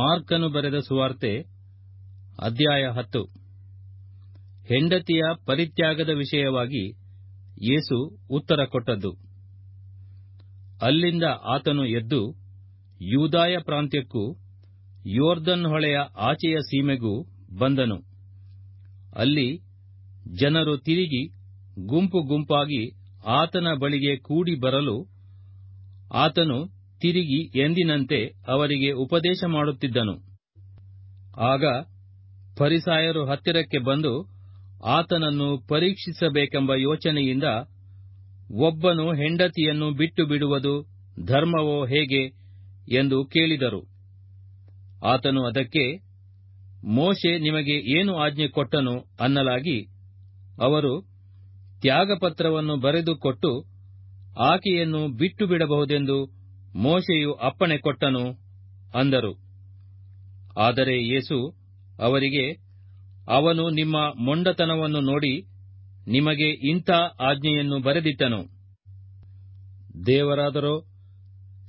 ಮಾರ್ಕನು ಬರೆದ ಸುವಾರ್ತೆ, ಅಧ್ಯಾಯ ಹತ್ತು. ಹೆಂಡತಿಯ ಪರಿತ್ಯಾಗದ ವಿಷಯವಾಗಿ ಯೇಸು ಉತ್ತರ ಕೊಟ್ಟದ್ದು. ಅಲ್ಲಿಂದ ಆತನು ಎದ್ದು ಯೂದಾಯ ಪ್ರಾಂತ್ಯಕ್ಕೂ ಯೋರ್ದನ್ ಹೊಳೆಯ ಆಚೆಯ ಸೀಮೆಗೂ ಬಂದನು. ಅಲ್ಲಿ ಜನರು ತಿರುಗಿ ಗುಂಪು ಗುಂಪಾಗಿ ಆತನ ಬಳಿಗೆ ಕೂಡಿ ಬರಲು ಆತನು ತಿರುಗಿ ಎಂದಿನಂತೆ ಅವರಿಗೆ ಉಪದೇಶ ಮಾಡುತ್ತಿದ್ದನು. ಆಗ ಪರಿಸಾಯರು ಹತ್ತಿರಕ್ಕೆ ಬಂದು, ಆತನನ್ನು ಪರೀಕ್ಷಿಸಬೇಕೆಂಬ ಯೋಚನೆಯಿಂದ ಒಬ್ಬನು ಹೆಂಡತಿಯನ್ನು ಬಿಟ್ಟು ಬಿಡುವುದು ಧರ್ಮವೋ ಹೇಗೆ ಎಂದು ಕೇಳಿದರು. ಆತನು ಅದಕ್ಕೆ, ಮೋಶೆ ನಿಮಗೆ ಏನು ಆಜ್ಞೆ ಕೊಟ್ಟನು ಅನ್ನಲಾಗಿ ಅವರು ತ್ಯಾಗಪತ್ರವನ್ನು ಬರೆದು ಕೊಟ್ಟು, ಆಕೆಯನ್ನು ಬಿಟ್ಟು ಬಿಡಬಹುದೆಂದು ಮೋಶೆಯು ಅಪ್ಪಣೆ ಕೊಟ್ಟನು ಅಂದರು. ಆದರೆ ಯೇಸು ಅವರಿಗೆ, ಅವನು ನಿಮ್ಮ ಮೊಂಡತನವನ್ನು ನೋಡಿ ನಿಮಗೆ ಇಂಥ ಆಜ್ಞೆಯನ್ನು ಬರೆದಿಟ್ಟನು. ದೇವರಾದರೋ,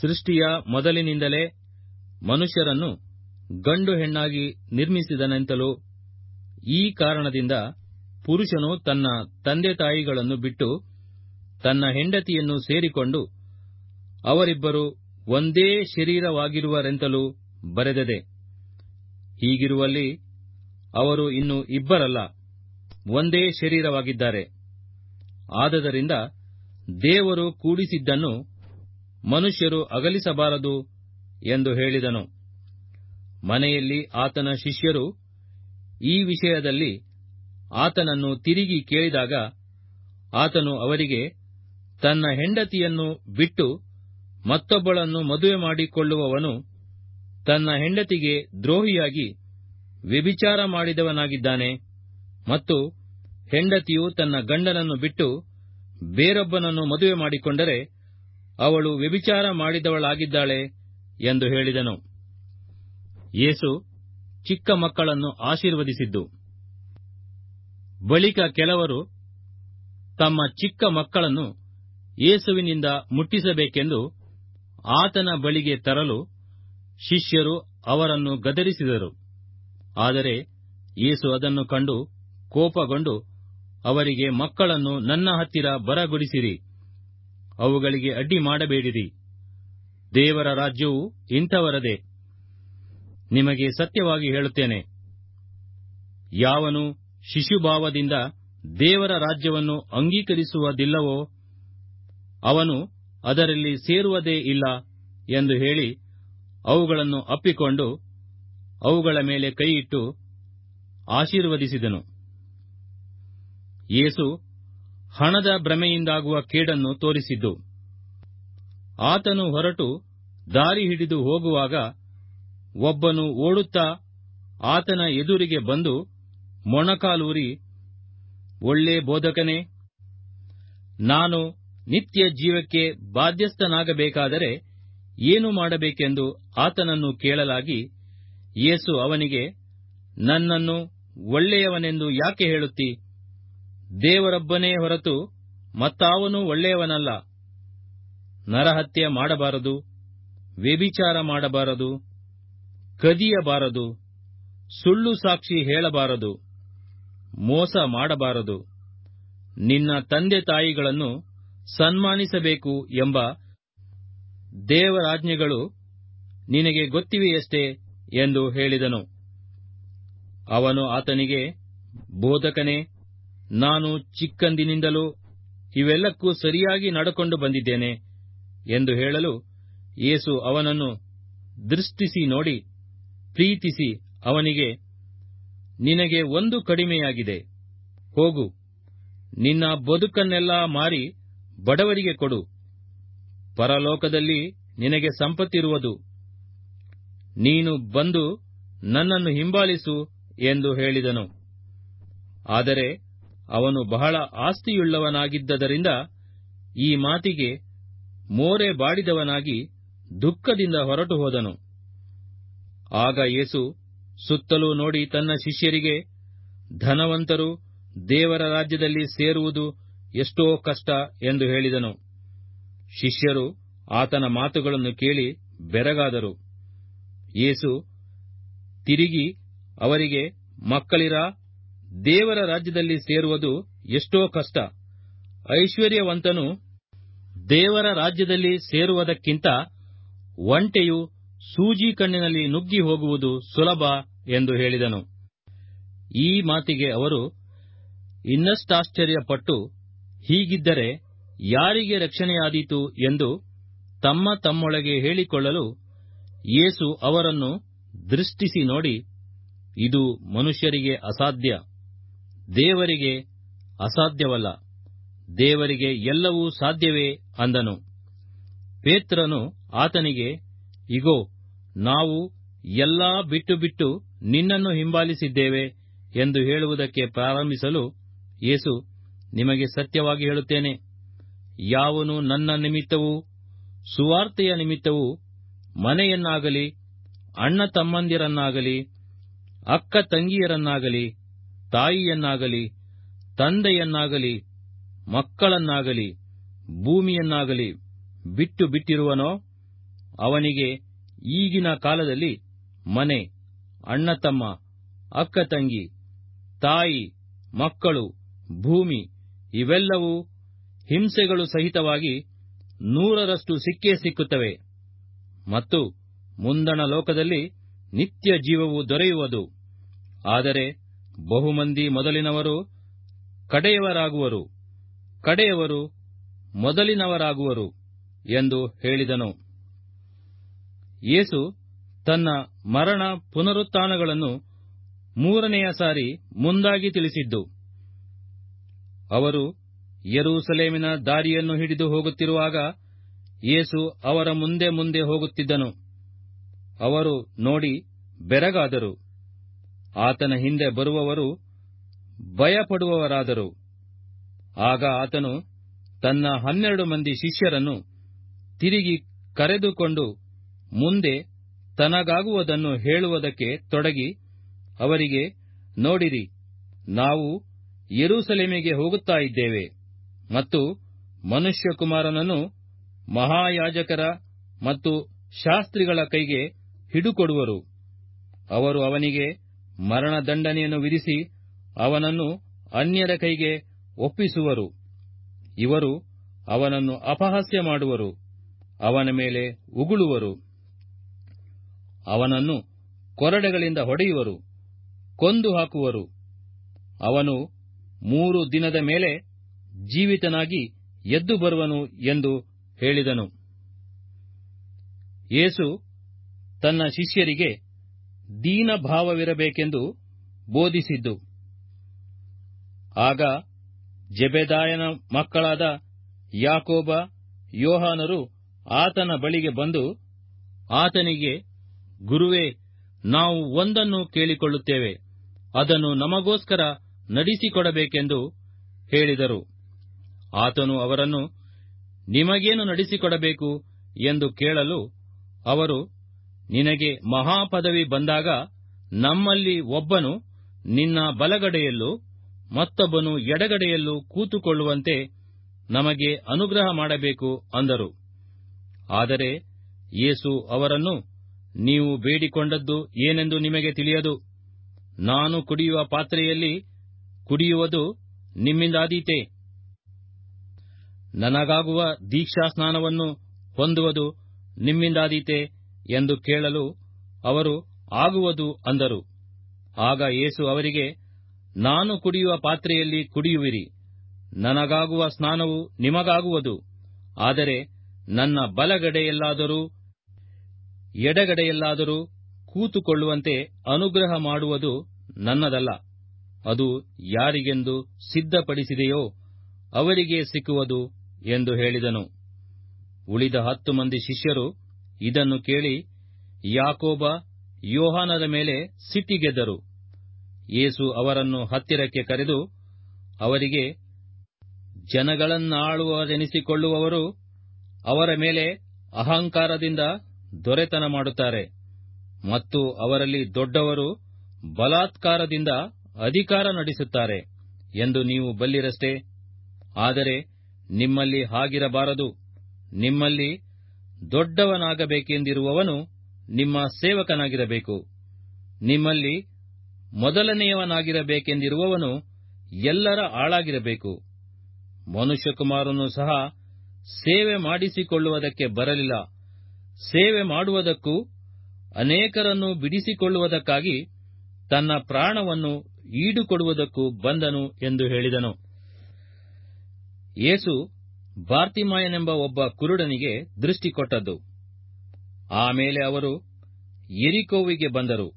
ಸೃಷ್ಟಿಯ ಮೊದಲಿನಿಂದಲೇ ಮನುಷ್ಯರನ್ನು ಗಂಡು ಹೆಣ್ಣಾಗಿ ನಿರ್ಮಿಸಿದನೆಂತಲೂ ಈ ಕಾರಣದಿಂದ ಪುರುಷನು ತನ್ನ ತಂದೆ ತಾಯಿಗಳನ್ನು ಬಿಟ್ಟು ತನ್ನ ಹೆಂಡತಿಯನ್ನು ಸೇರಿಕೊಂಡು ಅವರಿಬ್ಬರು ಒಂದೇ ಶರೀರವಾಗಿರುವರೆಂತಲೂ ಬರೆದದೆ, ಹೀಗಿರುವಲ್ಲಿ ಅವರು ಇನ್ನು ಇಬ್ಬರಲ್ಲ, ಒಂದೇ ಶರೀರವಾಗಿದ್ದಾರೆ. ಆದ್ದರಿಂದ ದೇವರು ಕೂಡಿಸಿದ್ದನ್ನು ಮನುಷ್ಯರು ಅಗಲಿಸಬಾರದು ಎಂದು ಹೇಳಿದನು. ಮನೆಯಲ್ಲಿ ಆತನ ಶಿಷ್ಯರು ಈ ವಿಷಯದಲ್ಲಿ ಆತನನ್ನು ತಿರುಗಿ ಕೇಳಿದಾಗ ಆತನು ಅವರಿಗೆ ತನ್ನ ಹೆಂಡತಿಯನ್ನು ಬಿಟ್ಟು ಮತ್ತೊಬ್ಬಳನ್ನು ಮದುವೆ ಮಾಡಿಕೊಳ್ಳುವವನು ತನ್ನ ಹೆಂಡತಿಗೆ ದ್ರೋಹಿಯಾಗಿ ವ್ಯಭಿಚಾರ ಮಾಡಿದವನಾಗಿದ್ದಾನೆ ಮತ್ತು ಹೆಂಡತಿಯು ತನ್ನ ಗಂಡನನ್ನು ಬಿಟ್ಟು ಬೇರೊಬ್ಬನನ್ನು ಮದುವೆ ಮಾಡಿಕೊಂಡರೆ ಅವಳು ವ್ಯಭಿಚಾರ ಮಾಡಿದವಳಾಗಿದ್ದಾಳೆ ಎಂದು ಹೇಳಿದನು. ಯೇಸು ಚಿಕ್ಕ ಮಕ್ಕಳನ್ನು ಆಶೀರ್ವದಿಸಿದ್ದು. ಬಳಿಕ ಕೆಲವರು ತಮ್ಮ ಚಿಕ್ಕ ಮಕ್ಕಳನ್ನು ಯೇಸುವಿನಿಂದ ಮುಟ್ಟಿಸಬೇಕೆಂದು ಆತನ ಬಳಿಗೆ ತರಲು ಶಿಷ್ಯರು ಅವರನ್ನು ಗದರಿಸಿದರು. ಆದರೆ ಯೇಸು ಅದನ್ನು ಕಂಡು ಕೋಪಗೊಂಡು ಅವರಿಗೆ, ಮಕ್ಕಳನ್ನು ನನ್ನ ಹತ್ತಿರ ಬರಗೊಡಿಸಿರಿ, ಅವುಗಳಿಗೆ ಅಡ್ಡಿ ಮಾಡಬೇಡಿರಿ. ದೇವರ ರಾಜ್ಯವು ಇಂಥವರದೇ, ನಿಮಗೆ ಸತ್ಯವಾಗಿ ಹೇಳುತ್ತೇನೆ. ಯಾವನು ಶಿಶುಭಾವದಿಂದ ದೇವರ ರಾಜ್ಯವನ್ನು ಅಂಗೀಕರಿಸುವುದಿಲ್ಲವೋ, ಅವನು ಅದರಲ್ಲಿ ಸೇರುವುದೇ ಇಲ್ಲ ಎಂದು ಹೇಳಿ ಅವುಗಳನ್ನು ಅಪ್ಪಿಕೊಂಡು ಅವುಗಳ ಮೇಲೆ ಕೈಯಿಟ್ಟು ಆಶೀರ್ವದಿಸಿದನು. ಯೇಸು ಹಣದ ಭ್ರಮೆಯಿಂದಾಗುವ ಕೇಡನ್ನು ತೋರಿಸಿದ್ದು, ಆತನು ಹೊರಟು ದಾರಿ ಹಿಡಿದು ಹೋಗುವಾಗ ಒಬ್ಬನು ಓಡುತ್ತಾ ಆತನ ಎದುರಿಗೆ ಬಂದು ಮೊಣಕಾಲೂರಿ, ಒಳ್ಳೆ ಬೋಧಕನೇ, ನಾನು ನಿತ್ಯ ಜೀವಕ್ಕೆ ಬಾಧ್ಯಸ್ಥನಾಗಬೇಕಾದರೆ ಏನು ಮಾಡಬೇಕೆಂದು ಆತನನ್ನು ಕೇಳಲಾಗಿ ಯೇಸು ಅವನಿಗೆ, ನನ್ನನ್ನು ಒಳ್ಳೆಯವನೆಂದು ಯಾಕೆ ಹೇಳುತ್ತಿ? ದೇವರೊಬ್ಬನೇ ಹೊರತು ಮತ್ತಾವನೂ ಒಳ್ಳೆಯವನಲ್ಲ. ನರಹತ್ಯೆ ಮಾಡಬಾರದು, ವ್ಯಭಿಚಾರ ಮಾಡಬಾರದು, ಕದಿಯಬಾರದು, ಸುಳ್ಳು ಸಾಕ್ಷಿ ಹೇಳಬಾರದು, ಮೋಸ ಮಾಡಬಾರದು. ನಿನ್ನ ತಂದೆ ತಾಯಿಗಳನ್ನು ಸನ್ಮಾನಿಸಬೇಕು ಎಂಬ ದೇವರಾಜ್ಞೆಗಳು ನಿನಗೆ ಗೊತ್ತಿವೆಯಷ್ಟೇ ಎಂದು ಹೇಳಿದನು. ಅವನು ಆತನಿಗೆ, ಬೋಧಕನೇ, ನಾನು ಚಿಕ್ಕಂದಿನಿಂದಲೂ ಇವೆಲ್ಲಕ್ಕೂ ಸರಿಯಾಗಿ ನಡೆಕೊಂಡು ಬಂದಿದ್ದೇನೆ ಎಂದು ಹೇಳಲು ಯೇಸು ಅವನನ್ನು ದೃಷ್ಟಿಸಿ ನೋಡಿ, ಪ್ರೀತಿಸಿ ಅವನಿಗೆ, ನಿನಗೆ ಒಂದು ಕಡಿಮೆಯಾಗಿದೆ. ಹೋಗು, ನಿನ್ನ ಬದುಕನ್ನೆಲ್ಲ ಮಾರಿ ಬಡವರಿಗೆ ಕೊಡು. ಪರಲೋಕದಲ್ಲಿ ನಿನಗೆ ಸಂಪತ್ತಿರುವುದು ನೀನು ಬಂದು ನನ್ನನ್ನು ಹಿಂಬಾಲಿಸು ಎಂದು ಹೇಳಿದನು. ಆದರೆ ಅವನು ಬಹಳ ಆಸ್ತಿಯುಳ್ಳವನಾಗಿದ್ದರಿಂದ ಈ ಮಾತಿಗೆ ಮೋರೆ ಬಾಡಿದವನಾಗಿ ದುಃಖದಿಂದ ಹೊರಟು ಹೋದನು. ಆಗ ಯೇಸು ಸುತ್ತಲೂ ನೋಡಿ ತನ್ನ ಶಿಷ್ಯರಿಗೆ, ಧನವಂತರು ದೇವರ ರಾಜ್ಯದಲ್ಲಿ ಸೇರುವುದು ಎಷ್ಟೋ ಕಷ್ಟ ಎಂದು ಹೇಳಿದನು. ಶಿಷ್ಯರು ಆತನ ಮಾತುಗಳನ್ನು ಕೇಳಿ ಬೆರಗಾದರು. ಯೇಸು ತಿರುಗಿ ಅವರಿಗೆ, ಮಕ್ಕಳಿರ, ದೇವರ ರಾಜ್ಯದಲ್ಲಿ ಸೇರುವುದು ಎಷ್ಟೋ ಕಷ್ಟ. ಐಶ್ವರ್ಯವಂತನು ದೇವರ ರಾಜ್ಯದಲ್ಲಿ ಸೇರುವುದಕ್ಕಿಂತ ಒಂಟೆಯು ಸೂಜಿ ಕಣ್ಣಿನಲ್ಲಿ ನುಗ್ಗಿ ಹೋಗುವುದು ಸುಲಭ ಎಂದು ಹೇಳಿದನು. ಈ ಮಾತಿಗೆ ಅವರು ಇನ್ನಷ್ಟಾಶ್ಚರ್ಯಪಟ್ಟು ಹೀಗಿದ್ದರೆ ಯಾರಿಗೆ ರಕ್ಷಣೆಯಾದೀತು ಎಂದು ತಮ್ಮ ತಮ್ಮೊಳಗೆ ಹೇಳಿಕೊಳ್ಳಲು ಯೇಸು ಅವರನ್ನು ದೃಷ್ಟಿಸಿ ನೋಡಿ, ಇದು ಮನುಷ್ಯರಿಗೆ ಅಸಾಧ್ಯ, ದೇವರಿಗೆ ಅಸಾಧ್ಯವಲ್ಲ, ದೇವರಿಗೆ ಎಲ್ಲವೂ ಸಾಧ್ಯವೇ ಅಂದನು. ಪೇತ್ರನು ಆತನಿಗೆ, ಇಗೋ, ನಾವು ಎಲ್ಲಾ ಬಿಟ್ಟು ಬಿಟ್ಟು ನಿನ್ನನ್ನು ಹಿಂಬಾಲಿಸಿದ್ದೇವೆ ಎಂದು ಹೇಳುವುದಕ್ಕೆ ಪ್ರಾರಂಭಿಸಲು ಯೇಸು ನಿಮಗೆ ಸತ್ಯವಾಗಿ ಹೇಳುತ್ತೇನೆ. ಯಾವನು ನನ್ನ ನಿಮಿತ್ತವೂ, ಸುವಾರ್ತೆಯ ನಿಮಿತ್ತವೂ ಮನೆಯನ್ನಾಗಲಿ, ಅಣ್ಣ ತಮ್ಮಂದಿರನ್ನಾಗಲಿ, ಅಕ್ಕ ತಂಗಿಯರನ್ನಾಗಲಿ, ತಾಯಿಯನ್ನಾಗಲಿ, ತಂದೆಯನ್ನಾಗಲಿ, ಮಕ್ಕಳನ್ನಾಗಲಿ, ಭೂಮಿಯನ್ನಾಗಲಿ ಬಿಟ್ಟು ಬಿಟ್ಟಿರುವನೋ, ಅವನಿಗೆ ಈಗಿನ ಕಾಲದಲ್ಲಿ ಮನೆ, ಅಣ್ಣ ತಮ್ಮ, ಅಕ್ಕ ತಂಗಿ, ತಾಯಿ, ಮಕ್ಕಳು, ಭೂಮಿ ಇವೆಲ್ಲವೂ ಹಿಂಸೆಗಳು ಸಹಿತವಾಗಿ ನೂರರಷ್ಟು ಸಿಕ್ಕೇ ಸಿಕ್ಕುತ್ತವೆ. ಮತ್ತು ಮುಂದಣ ಲೋಕದಲ್ಲಿ ನಿತ್ಯ ಜೀವವು ದೊರೆಯುವುದು. ಆದರೆ ಬಹುಮಂದಿ ಮೊದಲಿನವರು ಕಡೆಯವರಾಗುವರು. ಕಡೆಯವರು ಮೊದಲಿನವರಾಗುವರು ಎಂದು ಹೇಳಿದನು. ಯೇಸು ತನ್ನ ಮರಣ ಪುನರುತ್ಥಾನಗಳನ್ನು ಮೂರನೆಯ ಸಾರಿ ಮುಂದಾಗಿ ತಿಳಿಸಿದ್ದು. ಅವರು ಯೆರೂಸಲೇಮಿನ ದಾರಿಯನ್ನು ಹಿಡಿದು ಹೋಗುತ್ತಿರುವಾಗ ಯೇಸು ಅವರ ಮುಂದೆ ಮುಂದೆ ಹೋಗುತ್ತಿದ್ದನು. ಅವರು ನೋಡಿ ಬೆರಗಾದರು. ಆತನ ಹಿಂದೆ ಬರುವವರು ಭಯಪಡುವವರಾದರು. ಆಗ ಆತನು ತನ್ನ ಹನ್ನೆರಡು ಮಂದಿ ಶಿಷ್ಯರನ್ನು ತಿರುಗಿ ಕರೆದುಕೊಂಡು ಮುಂದೆ ತನಗಾಗುವುದನ್ನು ಹೇಳುವುದಕ್ಕೆ ತೊಡಗಿ ಅವರಿಗೆ, ನೋಡಿರಿ, ನಾವು ಯೆರೂಸಲೇಮಿಗೆ ಹೋಗುತ್ತಾ ಇದ್ದೇವೆ. ಮತ್ತು ಮನುಷ್ಯಕುಮಾರನನ್ನು ಮಹಾಯಾಜಕರ ಮತ್ತು ಶಾಸ್ತ್ರಿಗಳ ಕೈಗೆ ಹಿಡುಕೊಡುವರು. ಅವರು ಅವನಿಗೆ ಮರಣದಂಡನೆಯನ್ನು ವಿಧಿಸಿ ಅವನನ್ನು ಅನ್ಯರ ಕೈಗೆ ಒಪ್ಪಿಸುವರು. ಇವರು ಅವನನ್ನು ಅಪಹಾಸ್ಯ ಮಾಡುವರು. ಅವನ ಮೇಲೆ ಉಗುಳುವರು. ಅವನನ್ನು ಕೊರಡೆಗಳಿಂದ ಹೊಡೆಯುವರು. ಕೊಂದು ಹಾಕುವರು. ಅವನು ಮೂರು ದಿನದ ಮೇಲೆ ಜೀವಿತನಾಗಿ ಎದ್ದು ಬರುವನು ಎಂದು ಹೇಳಿದನು. ಯೇಸು ತನ್ನ ಶಿಷ್ಯರಿಗೆ ದೀನಭಾವವಿರಬೇಕೆಂದು ಬೋಧಿಸಿದ್ದು. ಆಗ ಜಬೆದಾಯನ ಮಕ್ಕಳಾದ ಯಾಕೋಬ, ಯೋಹಾನರು ಆತನ ಬಳಿಗೆ ಬಂದು ಆತನಿಗೆ, ಗುರುವೇ, ನಾವು ಒಂದನ್ನು ಕೇಳಿಕೊಳ್ಳುತ್ತೇವೆ. ಅದನ್ನು ನಮಗೋಸ್ಕರ ನಡೆಸಿಕೊಡಬೇಕೆಂದು ಹೇಳಿದರು. ಆತನು ಅವರನ್ನು, ನಿಮಗೇನು ನಡೆಸಿಕೊಡಬೇಕು? ಎಂದು ಕೇಳಲು ಅವರು, ನಿನಗೆ ಮಹಾಪದವಿ ಬಂದಾಗ ನಮ್ಮಲ್ಲಿ ಒಬ್ಬನು ನಿನ್ನ ಬಲಗಡೆಯಲ್ಲೂ ಮತ್ತೊಬ್ಬನು ಎಡಗಡೆಯಲ್ಲೂ ಕೂತುಕೊಳ್ಳುವಂತೆ ನಮಗೆ ಅನುಗ್ರಹ ಮಾಡಬೇಕು, ಅಂದರು. ಆದರೆ ಯೇಸು ಅವರನ್ನು, ನೀವು ಬೇಡಿಕೊಂಡದ್ದು ಏನೆಂದು ನಿಮಗೆ ತಿಳಿಯದು? ನಾನು ಕುಡಿಯುವ ಪಾತ್ರೆಯಲ್ಲಿ ಕುಡಿಯುವುದು ನಿಮ್ಮಿಂದಾದೀತೆ. ನನಗಾಗುವ ದೀಕ್ಷಾಸ್ನಾನವನ್ನು ಹೊಂದುವುದು ನಿಮ್ಮಿಂದಾದೀತೆ ಎಂದು ಕೇಳಲು ಅವರು ಆಗುವುದು ಅಂದರು. ಆಗ ಯೇಸು ಅವರಿಗೆ, ನಾನು ಕುಡಿಯುವ ಪಾತ್ರೆಯಲ್ಲಿ ಕುಡಿಯುವಿರಿ. ನನಗಾಗುವ ಸ್ನಾನವು ನಿಮಗಾಗುವುದು. ಆದರೆ ನನ್ನ ಬಲಗಡೆಯಲ್ಲಾದರೂ, ಎಡಗಡೆಯಲ್ಲಾದರೂ ಕೂತುಕೊಳ್ಳುವಂತೆ ಅನುಗ್ರಹ ಮಾಡುವುದು ನನ್ನದಲ್ಲ. ಅದು ಯಾರಿಗೆಂದು ಸಿದ್ಧಪಡಿಸಿದೆಯೋ ಅವರಿಗೆ ಸಿಕ್ಕುವುದು ಎಂದು ಹೇಳಿದನು. ಉಳಿದ ಹತ್ತು ಮಂದಿ ಶಿಷ್ಯರು ಇದನ್ನು ಕೇಳಿ ಯಾಕೋಬ ಯೋಹಾನರ ಮೇಲೆ ಸಿಟ್ಟಿಗೆದ್ದರು. ಯೇಸು ಅವರನ್ನು ಹತ್ತಿರಕ್ಕೆ ಕರೆದು, ಅವರಿಗೆ, ಜನಗಳನ್ನಾಳುವರೆನಿಸಿಕೊಳ್ಳುವವರು ಅವರ ಮೇಲೆ ಅಹಂಕಾರದಿಂದ ದೊರೆತನ ಮಾಡುತ್ತಾರೆ ಮತ್ತು ಅವರಲ್ಲಿ ದೊಡ್ಡವರು ಬಲಾತ್ಕಾರದಿಂದ ಅಧಿಕಾರ ನಡೆಸುತ್ತಾರೆ ಎಂದು ನೀವು ಬಲ್ಲಿರಷ್ಟೇ. ಆದರೆ ನಿಮ್ಮಲ್ಲಿ ಹಾಗಿರಬಾರದು. ನಿಮ್ಮಲ್ಲಿ ದೊಡ್ಡವನಾಗಬೇಕೆಂದಿರುವವನು ನಿಮ್ಮ ಸೇವಕನಾಗಿರಬೇಕು. ನಿಮ್ಮಲ್ಲಿ ಮೊದಲನೆಯವನಾಗಿರಬೇಕೆಂದಿರುವವನು ಎಲ್ಲರ ಆಳಾಗಿರಬೇಕು. ಮನುಷ್ಯಕುಮಾರನು ಸಹ ಸೇವೆ ಮಾಡಿಸಿಕೊಳ್ಳುವುದಕ್ಕೆ ಬರಲಿಲ್ಲ. ಸೇವೆ ಮಾಡುವುದಕ್ಕೂ ಅನೇಕರನ್ನು ಬಿಡಿಸಿಕೊಳ್ಳುವುದಕ್ಕಾಗಿ ತನ್ನ ಪ್ರಾಣವನ್ನು ಈಡುಕೊಡುವುದಕ್ಕೂ ಬಂದನು ಎಂದು ಹೇಳಿದನು. ಯೇಸು ಬಾರ್ತಿಮಾಯನೆಂಬ ಒಬ್ಬ ಕುರುಡನಿಗೆ ದೃಷ್ಟಿ ಕೊಟ್ಟದ್ದು. ಆಮೇಲೆ ಅವರು ಎರಿಕೋವಿಗೆ ಬಂದರು.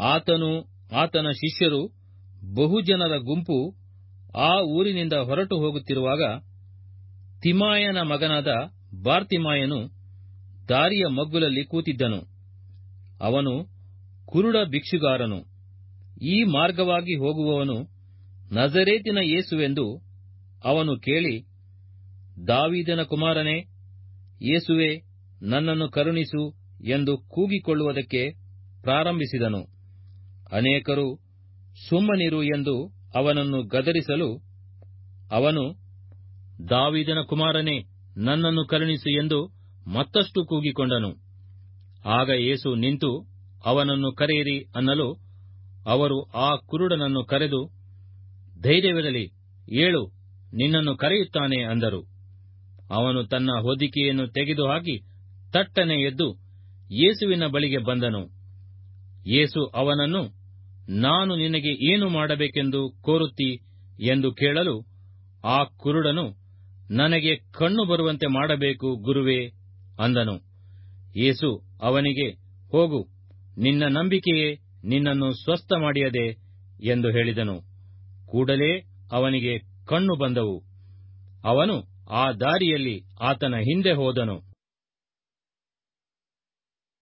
ಆತನು ಆತನ ಶಿಷ್ಯರು ಬಹುಜನರ ಗುಂಪು ಆ ಊರಿನಿಂದ ಹೊರಟು ಹೋಗುತ್ತಿರುವಾಗ ತಿಮಾಯನ ಮಗನಾದ ಬಾರ್ತಿಮಾಯನು ದಾರಿಯ ಮಗ್ಗುಲಲ್ಲಿ ಕೂತಿದ್ದನು. ಅವನು ಕುರುಡ ಭಿಕ್ಷುಗಾರನು. ಈ ಮಾರ್ಗವಾಗಿ ಹೋಗುವವನು ನಜರೇತಿನ ಯೇಸುವೆಂದು ಅವನು ಕೇಳಿ, ದಾವೀದನ ಕುಮಾರನೇ ಏಸುವೆ ನನ್ನನ್ನು ಕರುಣಿಸು ಎಂದು ಕೂಗಿಕೊಳ್ಳುವುದಕ್ಕೆ ಪ್ರಾರಂಭಿಸಿದನು. ಅನೇಕರು, ಸುಮ್ಮನಿರು ಎಂದು ಅವನನ್ನು ಗದರಿಸಲು, ಅವನು, ದಾವಿದನ ಕುಮಾರನೇ, ನನ್ನನ್ನು ಕರುಣಿಸು ಎಂದು ಮತ್ತಷ್ಟು ಕೂಗಿಕೊಂಡನು. ಆಗ ಏಸು ನಿಂತು, ಅವನನ್ನು ಕರೆಯಿರಿ ಅನ್ನಲು ಅವರು ಆ ಕುರುಡನನ್ನು ಕರೆದು, ಧೈರ್ಯವಿರಲಿ, ಏಳು, ನಿನ್ನನ್ನು ಕರೆಯುತ್ತಾನೆ ಅಂದರು. ಅವನು ತನ್ನ ಹೊದಿಕೆಯನ್ನು ತೆಗೆದುಹಾಕಿ ತಟ್ಟನೆ ಎದ್ದು ಯೇಸುವಿನ ಬಳಿಗೆ ಬಂದನು. ಯೇಸು ಅವನನ್ನು, ನಾನು ನಿನಗೆ ಏನು ಮಾಡಬೇಕೆಂದು ಕೋರುತ್ತಿ? ಎಂದು ಕೇಳಲು ಆ ಕುರುಡನು, ನನಗೆ ಕಣ್ಣು ಬರುವಂತೆ ಮಾಡಬೇಕು ಗುರುವೇ ಅಂದನು. ಯೇಸು ಅವನಿಗೆ, ಹೋಗು, ನಿನ್ನ ನಂಬಿಕೆಯೇ? ನಿನ್ನನ್ನು ಸ್ವಸ್ಥ ಮಾಡಿಯದೆ ಎಂದು ಹೇಳಿದನು. ಕೂಡಲೇ ಅವನಿಗೆ ಕಣ್ಣು ಬಂದವು. ಅವನು ಆ ದಾರಿಯಲ್ಲಿ ಆತನ ಹಿಂದೆ ಹೋದನು.